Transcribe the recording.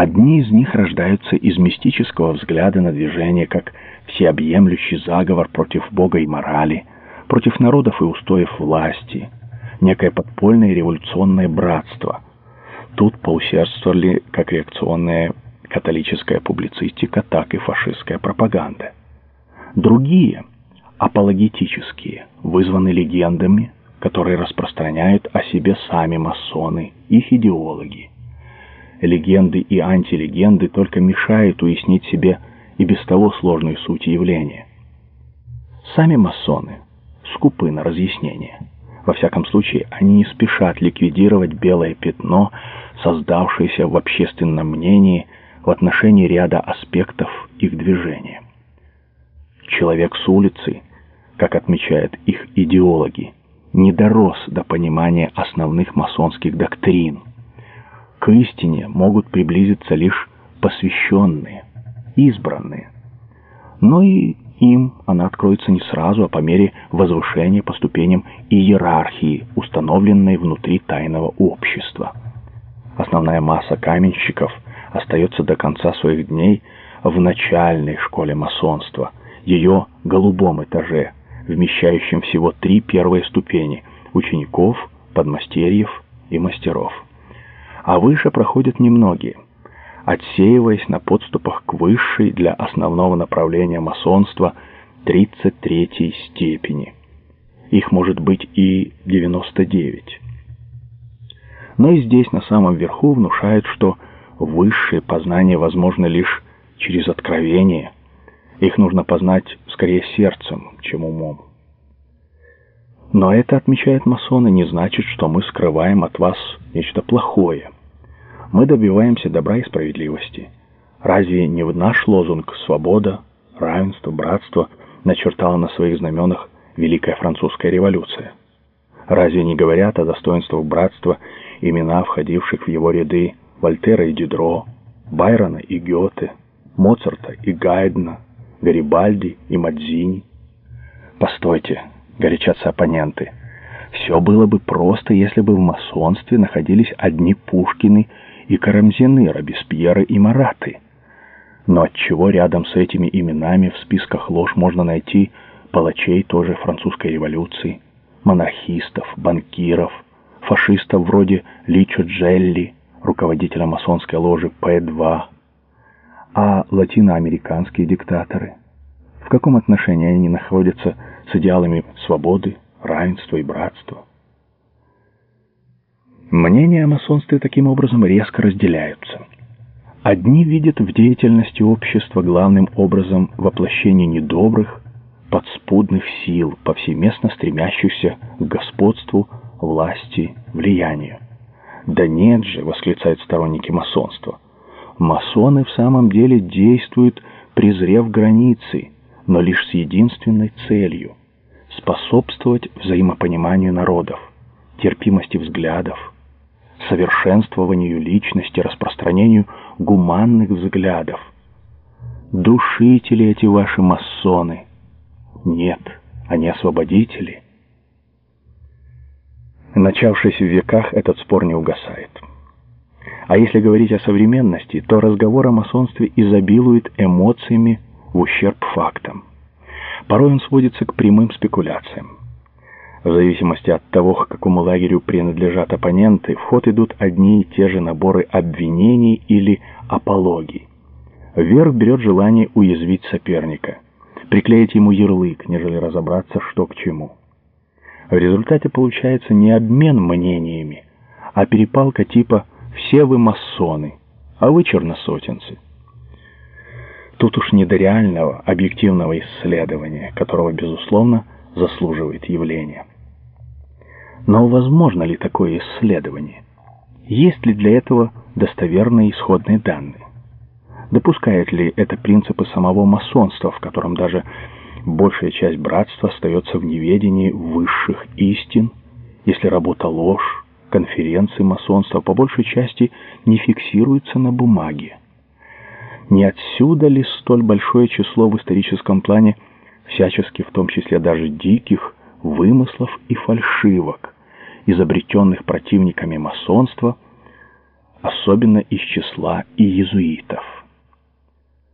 Одни из них рождаются из мистического взгляда на движение как всеобъемлющий заговор против Бога и морали, против народов и устоев власти, некое подпольное революционное братство. Тут поусердствовали как реакционная католическая публицистика, так и фашистская пропаганда. Другие, апологетические, вызваны легендами, которые распространяют о себе сами масоны, их идеологи. Легенды и антилегенды только мешают уяснить себе и без того сложную суть явления. Сами масоны скупы на разъяснение. Во всяком случае, они не спешат ликвидировать белое пятно, создавшееся в общественном мнении в отношении ряда аспектов их движения. Человек с улицы, как отмечают их идеологи, не дорос до понимания основных масонских доктрин. К истине могут приблизиться лишь посвященные, избранные. Но и им она откроется не сразу, а по мере возвышения по ступеням иерархии, установленной внутри тайного общества. Основная масса каменщиков остается до конца своих дней в начальной школе масонства, ее голубом этаже, вмещающем всего три первые ступени – учеников, подмастерьев и мастеров. А выше проходят немногие, отсеиваясь на подступах к высшей для основного направления масонства 33 степени. Их может быть и 99. Но и здесь, на самом верху, внушают, что высшее познание возможно лишь через откровение – их нужно познать скорее сердцем, чем умом. Но это, отмечают масоны, не значит, что мы скрываем от вас нечто плохое. Мы добиваемся добра и справедливости. Разве не в наш лозунг «Свобода», «Равенство», «Братство» начертала на своих знаменах Великая Французская революция? Разве не говорят о достоинствах братства имена входивших в его ряды Вольтера и Дидро, Байрона и Гёте, Моцарта и Гайдна, Гарибальди и Мадзини. Постойте, горячатся оппоненты. Все было бы просто, если бы в масонстве находились одни Пушкины и Карамзины, Робеспьеры и Мараты. Но отчего рядом с этими именами в списках ложь можно найти палачей тоже французской революции, монархистов, банкиров, фашистов вроде Личо Джелли, руководителя масонской ложи П-2, а латиноамериканские диктаторы? В каком отношении они находятся с идеалами свободы, равенства и братства? Мнения о масонстве таким образом резко разделяются. Одни видят в деятельности общества главным образом воплощение недобрых, подспудных сил, повсеместно стремящихся к господству, власти, влиянию. «Да нет же!» — восклицают сторонники масонства — Масоны в самом деле действуют, презрев границы, но лишь с единственной целью – способствовать взаимопониманию народов, терпимости взглядов, совершенствованию личности, распространению гуманных взглядов. Душители эти ваши масоны? Нет, они освободители. Начавшись в веках, этот спор не угасает. А если говорить о современности, то разговор о масонстве изобилует эмоциями в ущерб фактам. Порой он сводится к прямым спекуляциям. В зависимости от того, к какому лагерю принадлежат оппоненты, в ход идут одни и те же наборы обвинений или апологий. Вверх берет желание уязвить соперника, приклеить ему ярлык, нежели разобраться, что к чему. В результате получается не обмен мнениями, а перепалка типа все вы масоны, а вы черносотенцы. Тут уж не до реального, объективного исследования, которого, безусловно, заслуживает явление. Но возможно ли такое исследование? Есть ли для этого достоверные исходные данные? Допускает ли это принципы самого масонства, в котором даже большая часть братства остается в неведении высших истин, если работа ложь, конференции масонства по большей части не фиксируются на бумаге. Не отсюда ли столь большое число в историческом плане всячески, в том числе даже диких, вымыслов и фальшивок, изобретенных противниками масонства, особенно из числа иезуитов.